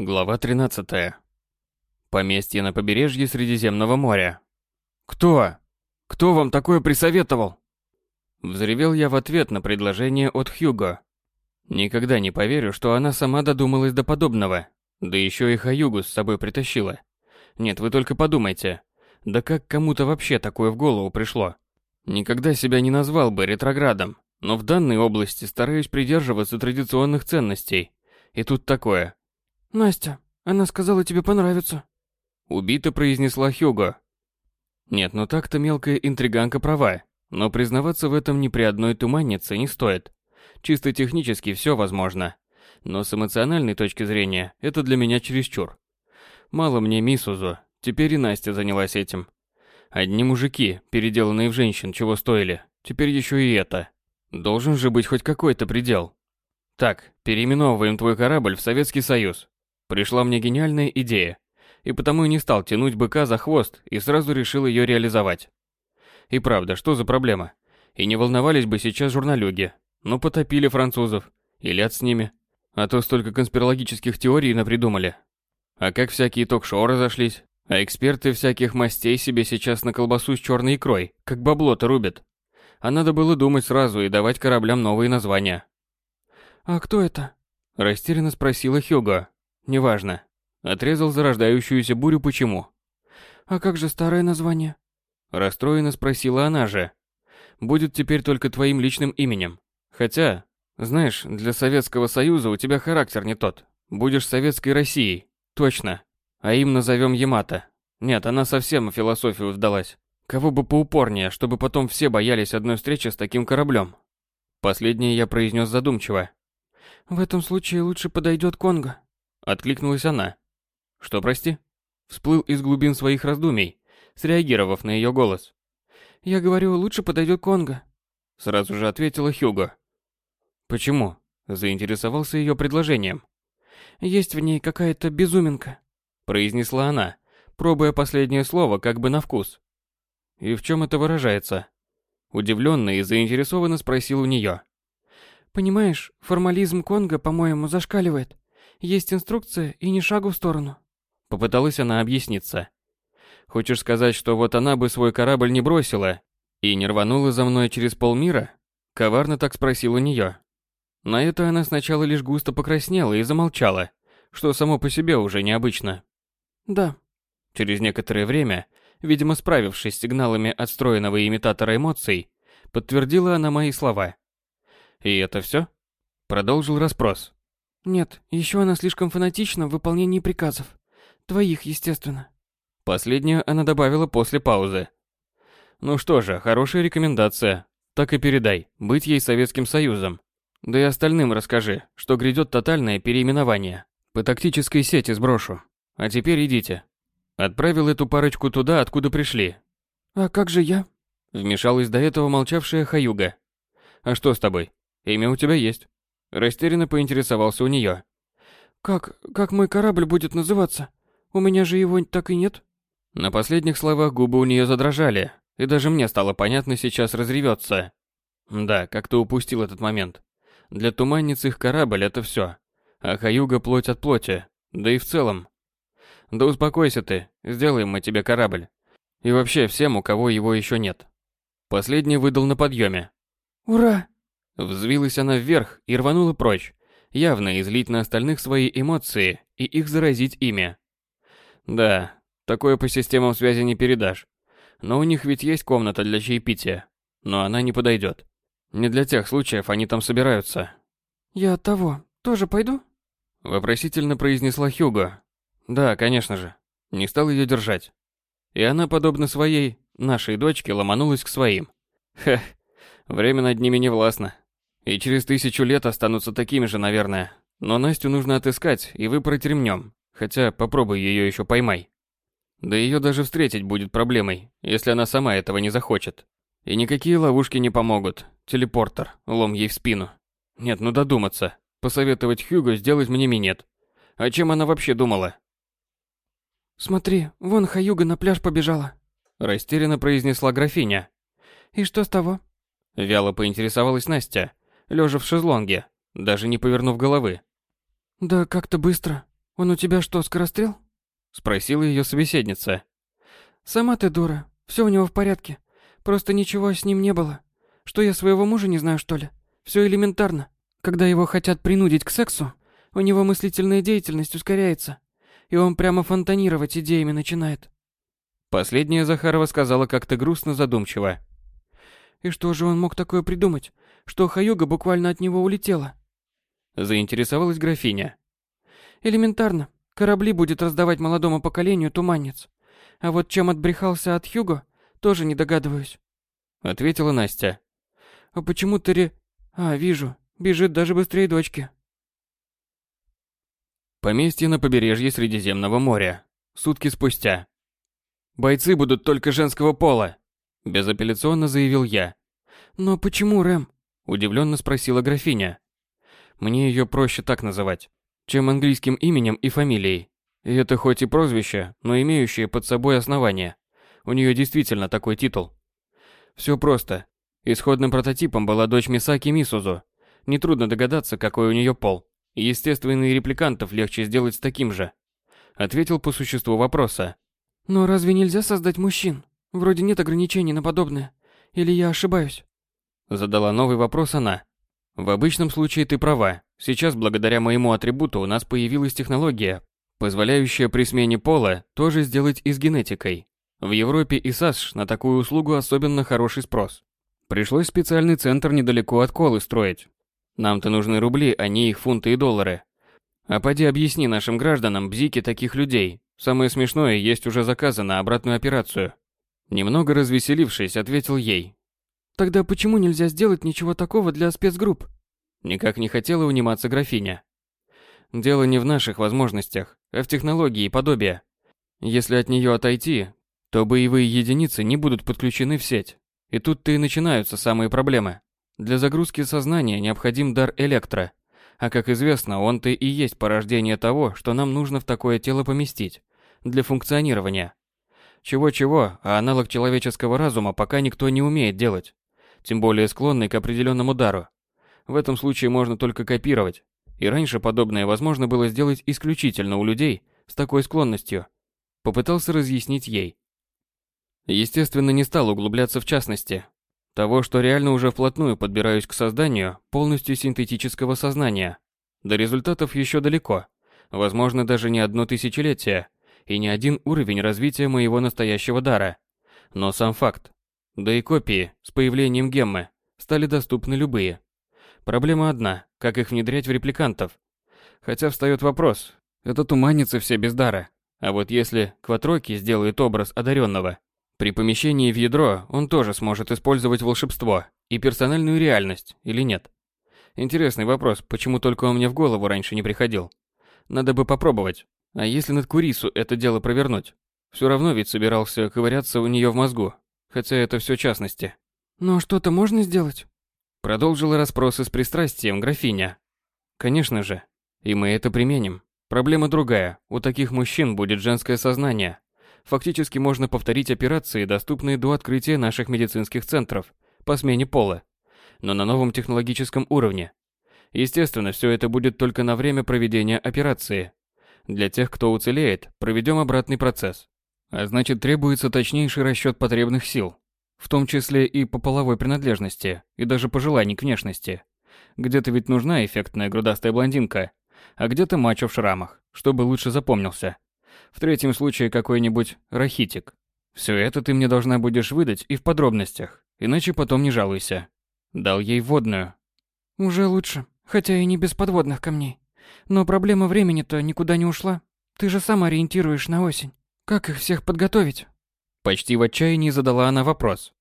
Глава 13. Поместье на побережье Средиземного моря. «Кто? Кто вам такое присоветовал?» Взревел я в ответ на предложение от Хьюго. Никогда не поверю, что она сама додумалась до подобного. Да еще и Хаюгу с собой притащила. Нет, вы только подумайте. Да как кому-то вообще такое в голову пришло? Никогда себя не назвал бы ретроградом, но в данной области стараюсь придерживаться традиционных ценностей. И тут такое. «Настя, она сказала, тебе понравится». Убито произнесла Хьюго. Нет, ну так-то мелкая интриганка права, но признаваться в этом ни при одной туманнице не стоит. Чисто технически все возможно, но с эмоциональной точки зрения это для меня чересчур. Мало мне Мисузу, теперь и Настя занялась этим. Одни мужики, переделанные в женщин, чего стоили, теперь еще и это. Должен же быть хоть какой-то предел. Так, переименовываем твой корабль в Советский Союз. Пришла мне гениальная идея, и потому и не стал тянуть быка за хвост и сразу решил ее реализовать. И правда, что за проблема? И не волновались бы сейчас журналюги. Ну, потопили французов. И ляд с ними. А то столько конспирологических теорий напридумали. А как всякие ток-шоу разошлись. А эксперты всяких мастей себе сейчас на колбасу с черной икрой, как бабло-то рубят. А надо было думать сразу и давать кораблям новые названия. «А кто это?» Растерянно спросила Хьюго. Неважно. Отрезал зарождающуюся бурю почему. А как же старое название? Расстроенно спросила она же. Будет теперь только твоим личным именем. Хотя, знаешь, для Советского Союза у тебя характер не тот. Будешь Советской Россией. Точно. А им назовем Ямато. Нет, она совсем в философию вдалась. Кого бы поупорнее, чтобы потом все боялись одной встречи с таким кораблем. Последнее я произнес задумчиво. В этом случае лучше подойдет Конго. Откликнулась она. Что, прости? Всплыл из глубин своих раздумий, среагировав на ее голос. Я говорю, лучше подойдет Конго. Сразу же ответила Хьюго. Почему? Заинтересовался ее предложением. Есть в ней какая-то безуминка, произнесла она, пробуя последнее слово как бы на вкус. И в чем это выражается? Удивленно и заинтересованно спросил у нее. Понимаешь, формализм Конго, по-моему, зашкаливает. Есть инструкция и ни шагу в сторону. Попыталась она объясниться. Хочешь сказать, что вот она бы свой корабль не бросила и не рванула за мной через полмира? Коварно так спросил у нее. На это она сначала лишь густо покраснела и замолчала, что само по себе уже необычно. Да. Через некоторое время, видимо справившись с сигналами отстроенного имитатора эмоций, подтвердила она мои слова. И это все? Продолжил расспрос. Нет, еще она слишком фанатична в выполнении приказов. Твоих, естественно. Последнюю она добавила после паузы. Ну что же, хорошая рекомендация. Так и передай, быть ей Советским Союзом. Да и остальным расскажи, что грядет тотальное переименование. По тактической сети сброшу. А теперь идите. Отправил эту парочку туда, откуда пришли. А как же я? Вмешалась до этого молчавшая Хаюга. А что с тобой? Имя у тебя есть. Растерянно поинтересовался у нее. «Как... как мой корабль будет называться? У меня же его так и нет?» На последних словах губы у нее задрожали, и даже мне стало понятно, сейчас разревется. Да, как-то упустил этот момент. Для туманниц их корабль — это все. А Хаюга — плоть от плоти. Да и в целом. Да успокойся ты, сделаем мы тебе корабль. И вообще всем, у кого его еще нет. Последний выдал на подъеме. «Ура!» Взвилась она вверх и рванула прочь, явно излить на остальных свои эмоции и их заразить ими. Да, такое по системам связи не передашь. Но у них ведь есть комната для чаепития. Но она не подойдет. Не для тех случаев они там собираются. «Я того, тоже пойду?» Вопросительно произнесла Хьюго. Да, конечно же. Не стал ее держать. И она, подобно своей, нашей дочке, ломанулась к своим. Хех, время над ними не властно. И через тысячу лет останутся такими же, наверное. Но Настю нужно отыскать и выпороть ремнем. Хотя попробуй ее еще поймай. Да ее даже встретить будет проблемой, если она сама этого не захочет. И никакие ловушки не помогут. Телепортер, лом ей в спину. Нет, ну додуматься. Посоветовать Хьюго сделать мне минет. А чем она вообще думала? «Смотри, вон Хаюга на пляж побежала», – растерянно произнесла графиня. «И что с того?» Вяло поинтересовалась Настя, лежа в шезлонге, даже не повернув головы. «Да как-то быстро. «Он у тебя что, скорострел?» Спросила ее собеседница. «Сама ты дура. Все у него в порядке. Просто ничего с ним не было. Что я своего мужа не знаю, что ли? Все элементарно. Когда его хотят принудить к сексу, у него мыслительная деятельность ускоряется, и он прямо фонтанировать идеями начинает. Последняя Захарова сказала как-то грустно задумчиво. И что же он мог такое придумать, что Хаюга буквально от него улетела? Заинтересовалась графиня. Элементарно. Корабли будет раздавать молодому поколению туманец. А вот чем отбрехался от Хьюго, тоже не догадываюсь. Ответила Настя. А почему ты ре... А, вижу. Бежит даже быстрее дочки. Поместье на побережье Средиземного моря. Сутки спустя. Бойцы будут только женского пола, безапелляционно заявил я. Но почему, Рэм? Удивленно спросила графиня. Мне ее проще так называть, чем английским именем и фамилией. И это хоть и прозвище, но имеющее под собой основание. У нее действительно такой титул. Все просто. Исходным прототипом была дочь Мисаки Мисузу. Нетрудно догадаться, какой у нее пол. Естественно, и репликантов легче сделать таким же. Ответил по существу вопроса. Но разве нельзя создать мужчин? Вроде нет ограничений на подобное. Или я ошибаюсь? Задала новый вопрос она. В обычном случае ты права. Сейчас, благодаря моему атрибуту, у нас появилась технология, позволяющая при смене пола тоже сделать и с генетикой. В Европе и САСШ на такую услугу особенно хороший спрос. Пришлось специальный центр недалеко от Колы строить. Нам-то нужны рубли, а не их фунты и доллары. А поди объясни нашим гражданам бзики таких людей, Самое смешное, есть уже заказы на обратную операцию. Немного развеселившись, ответил ей. Тогда почему нельзя сделать ничего такого для спецгрупп? Никак не хотела униматься графиня. Дело не в наших возможностях, а в технологии и подобия. Если от нее отойти, то боевые единицы не будут подключены в сеть. И тут-то и начинаются самые проблемы. Для загрузки сознания необходим дар электро. А как известно, он-то и есть порождение того, что нам нужно в такое тело поместить для функционирования. Чего-чего, а аналог человеческого разума пока никто не умеет делать, тем более склонный к определенному дару. В этом случае можно только копировать, и раньше подобное возможно было сделать исключительно у людей с такой склонностью. Попытался разъяснить ей. Естественно, не стал углубляться в частности. Того, что реально уже вплотную подбираюсь к созданию полностью синтетического сознания. До результатов еще далеко. Возможно, даже не одно тысячелетие, и не один уровень развития моего настоящего дара. Но сам факт. Да и копии с появлением геммы стали доступны любые. Проблема одна, как их внедрять в репликантов. Хотя встает вопрос, это туманится все без дара. А вот если Кватроки сделает образ одаренного, при помещении в ядро он тоже сможет использовать волшебство и персональную реальность, или нет? Интересный вопрос, почему только он мне в голову раньше не приходил. Надо бы попробовать. А если над Курису это дело провернуть? Все равно ведь собирался ковыряться у нее в мозгу, хотя это все частности. Но что-то можно сделать? Продолжила расспросы с пристрастием графиня. Конечно же. И мы это применим. Проблема другая. У таких мужчин будет женское сознание. Фактически можно повторить операции, доступные до открытия наших медицинских центров по смене пола, но на новом технологическом уровне. Естественно, все это будет только на время проведения операции, для тех, кто уцелеет, проведем обратный процесс. А значит, требуется точнейший расчет потребных сил, в том числе и по половой принадлежности, и даже по желаний к внешности. Где-то ведь нужна эффектная грудастая блондинка, а где-то мачо в шрамах, чтобы лучше запомнился. В третьем случае какой-нибудь рахитик. Все это ты мне должна будешь выдать и в подробностях, иначе потом не жалуйся. Дал ей водную. Уже лучше, хотя и не без подводных камней. Но проблема времени-то никуда не ушла. Ты же сам ориентируешь на осень. Как их всех подготовить? Почти в отчаянии задала она вопрос.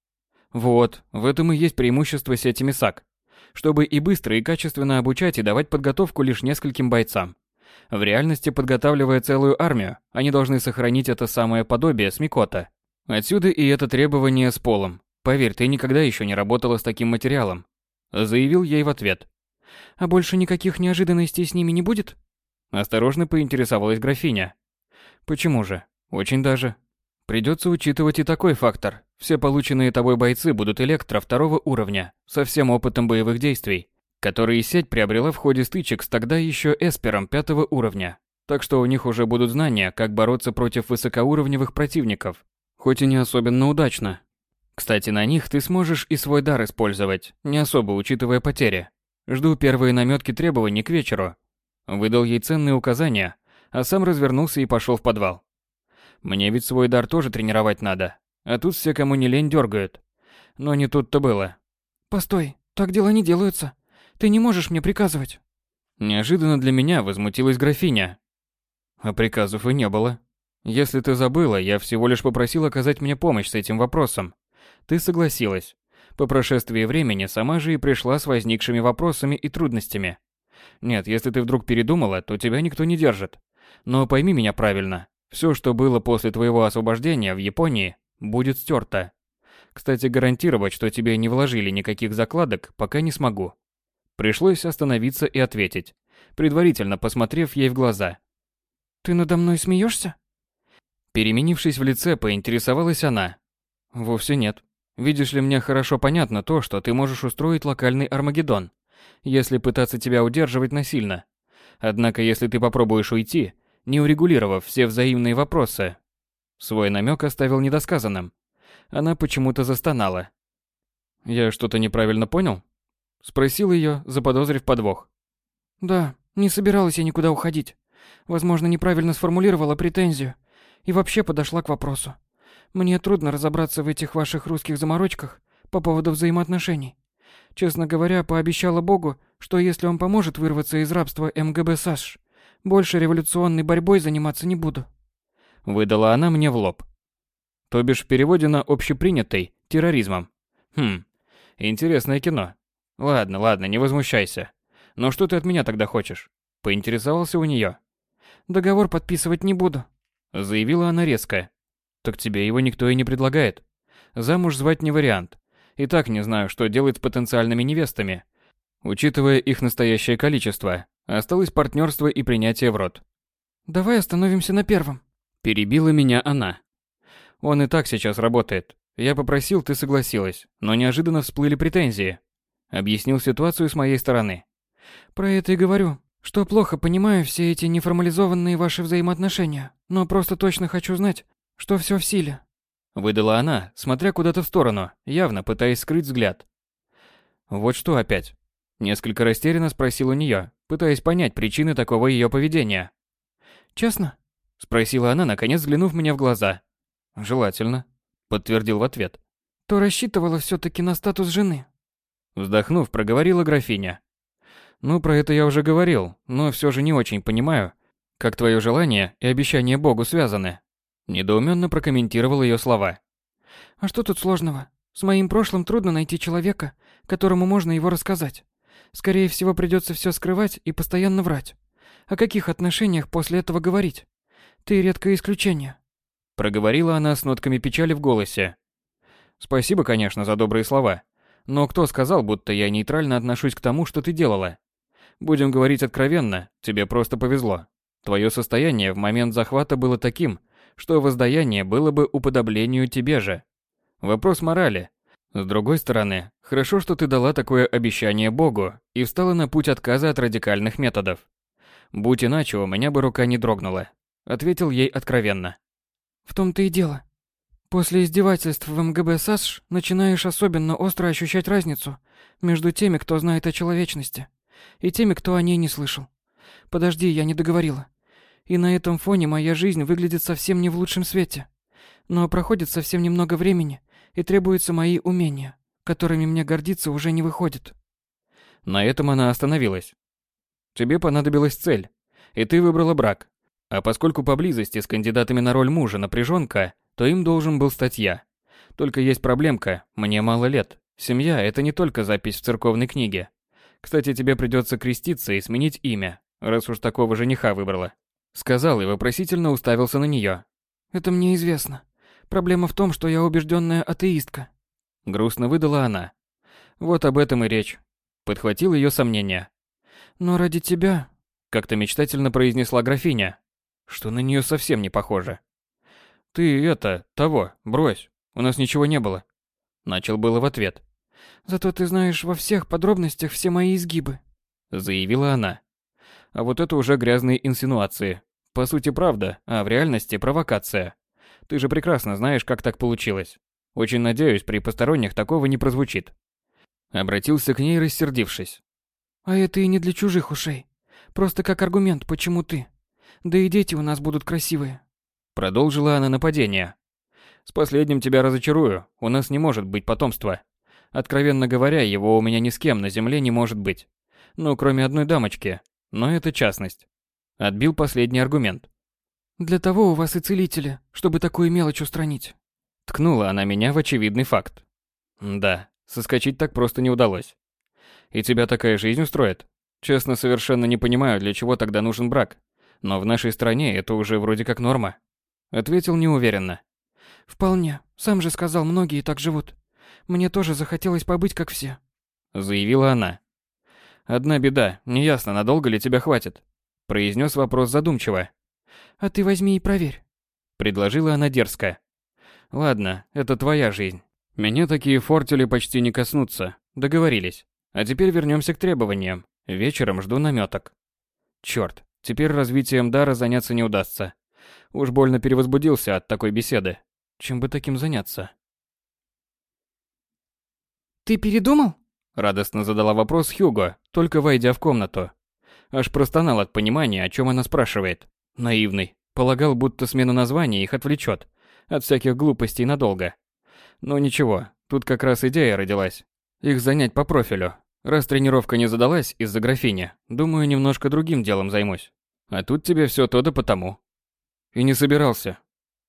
Вот, в этом и есть преимущество сети МИСАК. Чтобы и быстро, и качественно обучать и давать подготовку лишь нескольким бойцам. В реальности, подготавливая целую армию, они должны сохранить это самое подобие с Микота. Отсюда и это требование с полом. Поверь, ты никогда еще не работала с таким материалом. Заявил ей в ответ. А больше никаких неожиданностей с ними не будет? Осторожно поинтересовалась графиня. Почему же? Очень даже. Придется учитывать и такой фактор. Все полученные тобой бойцы будут электро второго уровня, со всем опытом боевых действий, которые сеть приобрела в ходе стычек с тогда еще эспером пятого уровня. Так что у них уже будут знания, как бороться против высокоуровневых противников, хоть и не особенно удачно. Кстати, на них ты сможешь и свой дар использовать, не особо учитывая потери. Жду первые наметки требований к вечеру. Выдал ей ценные указания, а сам развернулся и пошел в подвал. Мне ведь свой дар тоже тренировать надо, а тут все, кому не лень, дергают. Но не тут-то было. «Постой, так дела не делаются. Ты не можешь мне приказывать». Неожиданно для меня возмутилась графиня. А приказов и не было. Если ты забыла, я всего лишь попросил оказать мне помощь с этим вопросом. Ты согласилась. По прошествии времени сама же и пришла с возникшими вопросами и трудностями. Нет, если ты вдруг передумала, то тебя никто не держит. Но пойми меня правильно. Все, что было после твоего освобождения в Японии, будет стерто. Кстати, гарантировать, что тебе не вложили никаких закладок, пока не смогу. Пришлось остановиться и ответить, предварительно посмотрев ей в глаза. «Ты надо мной смеешься?» Переменившись в лице, поинтересовалась она. «Вовсе нет. Видишь ли, мне хорошо понятно то, что ты можешь устроить локальный Армагеддон, если пытаться тебя удерживать насильно. Однако, если ты попробуешь уйти, не урегулировав все взаимные вопросы...» Свой намек оставил недосказанным. Она почему-то застонала. «Я что-то неправильно понял?» Спросил ее, заподозрив подвох. «Да, не собиралась я никуда уходить. Возможно, неправильно сформулировала претензию и вообще подошла к вопросу. Мне трудно разобраться в этих ваших русских заморочках по поводу взаимоотношений. Честно говоря, пообещала Богу, что если он поможет вырваться из рабства МГБ САШ, больше революционной борьбой заниматься не буду. Выдала она мне в лоб. То бишь в переводе на общепринятый терроризмом. Хм, интересное кино. Ладно, ладно, не возмущайся. Но что ты от меня тогда хочешь? Поинтересовался у нее. Договор подписывать не буду. Заявила она резко. Так тебе его никто и не предлагает. Замуж звать не вариант. И так не знаю, что делать с потенциальными невестами. Учитывая их настоящее количество, осталось партнерство и принятие в рот. Давай остановимся на первом. Перебила меня она. Он и так сейчас работает. Я попросил, ты согласилась, но неожиданно всплыли претензии. Объяснил ситуацию с моей стороны. Про это и говорю, что плохо понимаю все эти неформализованные ваши взаимоотношения, но просто точно хочу знать, что все в силе. Выдала она, смотря куда-то в сторону, явно пытаясь скрыть взгляд. Вот что опять? Несколько растерянно спросил у нее, пытаясь понять причины такого ее поведения. «Честно?» – спросила она, наконец взглянув мне в глаза. «Желательно», – подтвердил в ответ. «То рассчитывала все-таки на статус жены». Вздохнув, проговорила графиня. «Ну, про это я уже говорил, но все же не очень понимаю, как твое желание и обещание Богу связаны». Недоуменно прокомментировал ее слова. «А что тут сложного? С моим прошлым трудно найти человека, которому можно его рассказать. Скорее всего, придется все скрывать и постоянно врать. О каких отношениях после этого говорить? Ты редкое исключение». Проговорила она с нотками печали в голосе. «Спасибо, конечно, за добрые слова. Но кто сказал, будто я нейтрально отношусь к тому, что ты делала? Будем говорить откровенно, тебе просто повезло. Твое состояние в момент захвата было таким, что воздаяние было бы уподоблению тебе же. Вопрос морали. С другой стороны, хорошо, что ты дала такое обещание Богу и встала на путь отказа от радикальных методов. Будь иначе, у меня бы рука не дрогнула. Ответил ей откровенно. В том-то и дело. После издевательств в МГБ САСШ начинаешь особенно остро ощущать разницу между теми, кто знает о человечности, и теми, кто о ней не слышал. Подожди, я не договорила. И на этом фоне моя жизнь выглядит совсем не в лучшем свете. Но проходит совсем немного времени, и требуются мои умения, которыми мне гордиться уже не выходит. На этом она остановилась. Тебе понадобилась цель, и ты выбрала брак. А поскольку поблизости с кандидатами на роль мужа напряженка, то им должен был стать я. Только есть проблемка, мне мало лет. Семья – это не только запись в церковной книге. Кстати, тебе придется креститься и сменить имя, раз уж такого жениха выбрала. Сказал и вопросительно уставился на нее. «Это мне известно. Проблема в том, что я убежденная атеистка». Грустно выдала она. Вот об этом и речь. Подхватил ее сомнения. «Но ради тебя...» Как-то мечтательно произнесла графиня, что на нее совсем не похоже. «Ты это, того, брось, у нас ничего не было». Начал было в ответ. «Зато ты знаешь во всех подробностях все мои изгибы», заявила она. А вот это уже грязные инсинуации. по сути правда, а в реальности провокация. Ты же прекрасно знаешь, как так получилось. Очень надеюсь, при посторонних такого не прозвучит. Обратился к ней, рассердившись. А это и не для чужих ушей. Просто как аргумент, почему ты. Да и дети у нас будут красивые. Продолжила она нападение. С последним тебя разочарую, у нас не может быть потомства. Откровенно говоря, его у меня ни с кем на земле не может быть. Ну, кроме одной дамочки. Но это частность. Отбил последний аргумент. Для того у вас и целители, чтобы такую мелочь устранить. Ткнула она меня в очевидный факт. Да, соскочить так просто не удалось. И тебя такая жизнь устроит? Честно, совершенно не понимаю, для чего тогда нужен брак. Но в нашей стране это уже вроде как норма. Ответил неуверенно. Вполне. Сам же сказал, многие так живут. Мне тоже захотелось побыть как все. Заявила она. Одна беда, неясно, надолго ли тебя хватит. Произнес вопрос задумчиво. А ты возьми и проверь. Предложила она дерзко. Ладно, это твоя жизнь. Меня такие фортели почти не коснутся. Договорились. А теперь вернемся к требованиям. Вечером жду наметок. Черт, теперь развитием дара заняться не удастся. Уж больно перевозбудился от такой беседы. Чем бы таким заняться? «Ты передумал?» Радостно задала вопрос Хьюго, только войдя в комнату. Аж простонал от понимания, о чем она спрашивает. Наивный. Полагал, будто смена названия их отвлечет. От всяких глупостей надолго. Но ничего, тут как раз идея родилась. Их занять по профилю. Раз тренировка не задалась из-за графини, думаю, немножко другим делом займусь. А тут тебе все то да потому. И не собирался.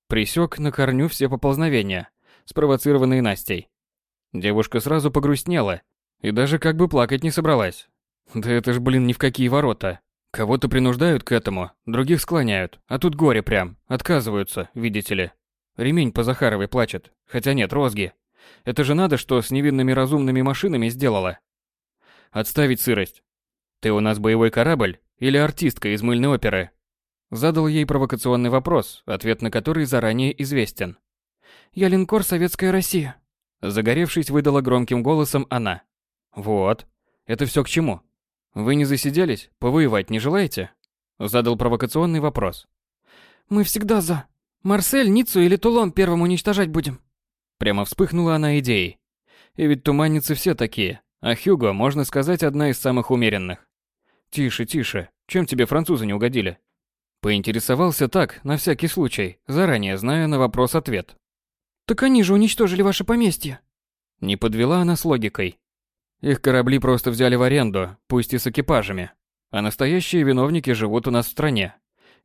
Присек на корню все поползновения, спровоцированные Настей. Девушка сразу погрустнела и даже как бы плакать не собралась. Да это ж, блин, ни в какие ворота. Кого-то принуждают к этому, других склоняют, а тут горе прям, отказываются, видите ли. Ремень по Захаровой плачет, хотя нет, розги. Это же надо, что с невинными разумными машинами сделала. Отставить сырость. Ты у нас боевой корабль или артистка из мыльной оперы? Задал ей провокационный вопрос, ответ на который заранее известен. «Я линкор «Советская Россия». Загоревшись, выдала громким голосом она. «Вот. Это все к чему? Вы не засиделись? Повоевать не желаете?» Задал провокационный вопрос. «Мы всегда за. Марсель, Ниццу или Тулон первым уничтожать будем». Прямо вспыхнула она идеей. И ведь туманницы все такие, а Хьюго, можно сказать, одна из самых умеренных. «Тише, тише. Чем тебе французы не угодили?» Поинтересовался так, на всякий случай, заранее зная на вопрос ответ. «Так они же уничтожили ваше поместье!» Не подвела она с логикой. Их корабли просто взяли в аренду, пусть и с экипажами. А настоящие виновники живут у нас в стране.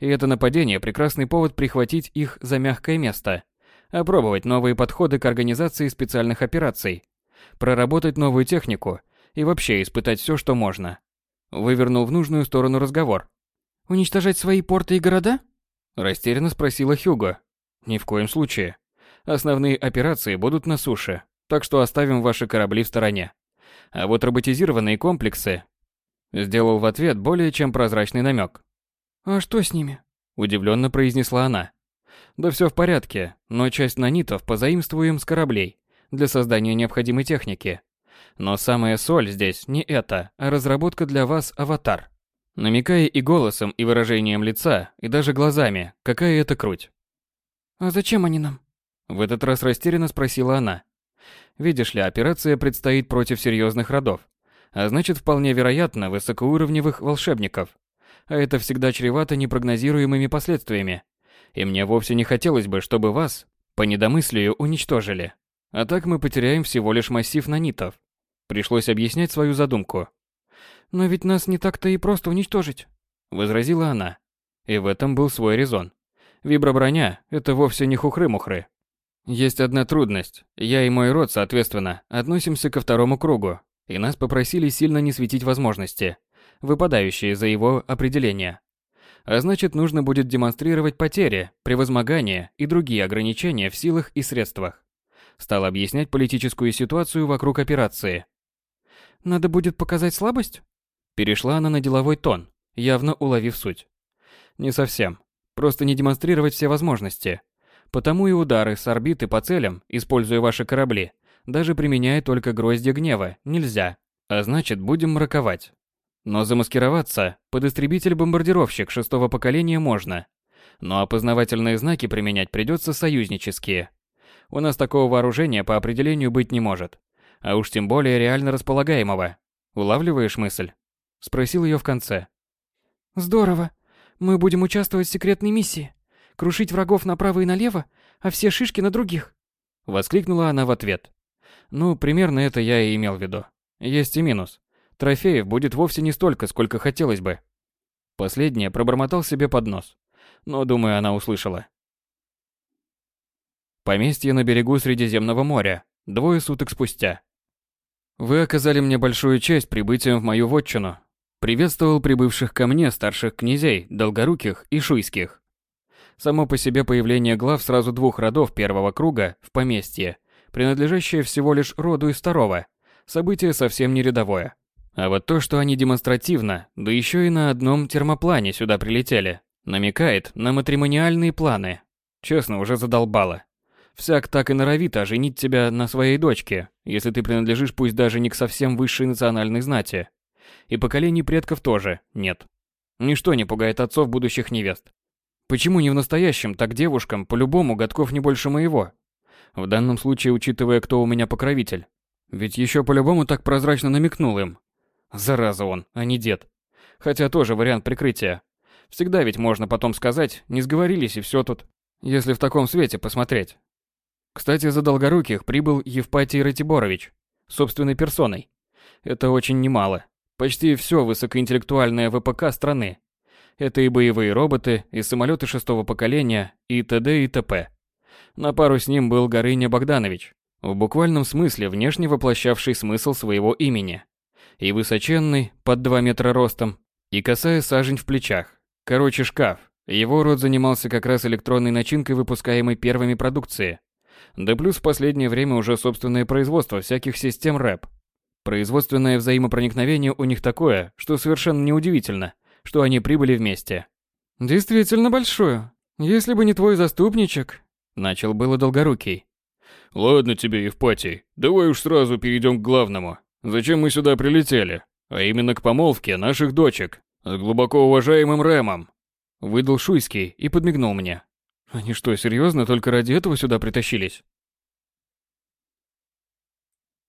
И это нападение – прекрасный повод прихватить их за мягкое место. Опробовать новые подходы к организации специальных операций. Проработать новую технику. И вообще испытать все, что можно. Вывернул в нужную сторону разговор. Уничтожать свои порты и города? Растерянно спросила Хьюго. Ни в коем случае. Основные операции будут на суше, так что оставим ваши корабли в стороне. А вот роботизированные комплексы... Сделал в ответ более чем прозрачный намек. А что с ними? Удивленно произнесла она. Да все в порядке, но часть нанитов позаимствуем с кораблей для создания необходимой техники. Но самая соль здесь не это, а разработка для вас аватар намекая и голосом, и выражением лица, и даже глазами, какая это круть. «А зачем они нам?» В этот раз растерянно спросила она. «Видишь ли, операция предстоит против серьезных родов, а значит, вполне вероятно, высокоуровневых волшебников. А это всегда чревато непрогнозируемыми последствиями. И мне вовсе не хотелось бы, чтобы вас, по недомыслию, уничтожили. А так мы потеряем всего лишь массив нанитов». Пришлось объяснять свою задумку. «Но ведь нас не так-то и просто уничтожить», — возразила она. И в этом был свой резон. Виброброня — это вовсе не хухры-мухры. Есть одна трудность. Я и мой род, соответственно, относимся ко второму кругу, и нас попросили сильно не светить возможности, выпадающие за его определение. А значит, нужно будет демонстрировать потери, превозмогания и другие ограничения в силах и средствах. Стал объяснять политическую ситуацию вокруг операции. «Надо будет показать слабость?» Перешла она на деловой тон, явно уловив суть. Не совсем. Просто не демонстрировать все возможности. Потому и удары с орбиты по целям, используя ваши корабли, даже применяя только гроздья гнева, нельзя. А значит, будем мраковать. Но замаскироваться под истребитель-бомбардировщик шестого поколения можно. Но опознавательные знаки применять придется союзнические. У нас такого вооружения по определению быть не может. А уж тем более реально располагаемого. Улавливаешь мысль? Спросил ее в конце. Здорово. Мы будем участвовать в секретной миссии. Крушить врагов направо и налево, а все шишки на других. Воскликнула она в ответ. Ну, примерно это я и имел в виду. Есть и минус. Трофеев будет вовсе не столько, сколько хотелось бы. Последнее пробормотал себе под нос. Но, думаю, она услышала. Поместье на берегу Средиземного моря. Двое суток спустя. Вы оказали мне большую честь прибытием в мою вотчину. Приветствовал прибывших ко мне старших князей, долгоруких и шуйских. Само по себе появление глав сразу двух родов первого круга в поместье, принадлежащее всего лишь роду из второго, событие совсем не рядовое. А вот то, что они демонстративно, да еще и на одном термоплане сюда прилетели, намекает на матримониальные планы. Честно, уже задолбало. Всяк так и норовит оженить тебя на своей дочке, если ты принадлежишь пусть даже не к совсем высшей национальной знати. И поколений предков тоже нет. Ничто не пугает отцов будущих невест. Почему не в настоящем, так девушкам по-любому годков не больше моего? В данном случае, учитывая, кто у меня покровитель. Ведь еще по-любому так прозрачно намекнул им. Зараза он, а не дед. Хотя тоже вариант прикрытия. Всегда ведь можно потом сказать, не сговорились и все тут. Если в таком свете посмотреть. Кстати, за Долгоруких прибыл Евпатий Ратиборович, собственной персоной. Это очень немало. Почти все высокоинтеллектуальное ВПК страны. Это и боевые роботы, и самолеты шестого поколения, и т.д. и т.п. На пару с ним был Горыня Богданович, в буквальном смысле внешне воплощавший смысл своего имени. И высоченный, под 2 метра ростом, и косая сажень в плечах. Короче, шкаф. Его род занимался как раз электронной начинкой выпускаемой первыми продукции. Да плюс в последнее время уже собственное производство всяких систем рэп. Производственное взаимопроникновение у них такое, что совершенно неудивительно, что они прибыли вместе. Действительно большое. Если бы не твой заступничек, начал было Долгорукий. Ладно тебе, Евпатий, давай уж сразу перейдем к главному. Зачем мы сюда прилетели? А именно к помолвке наших дочек с глубоко уважаемым Рэмом. Выдал Шуйский и подмигнул мне. Они что, серьезно только ради этого сюда притащились?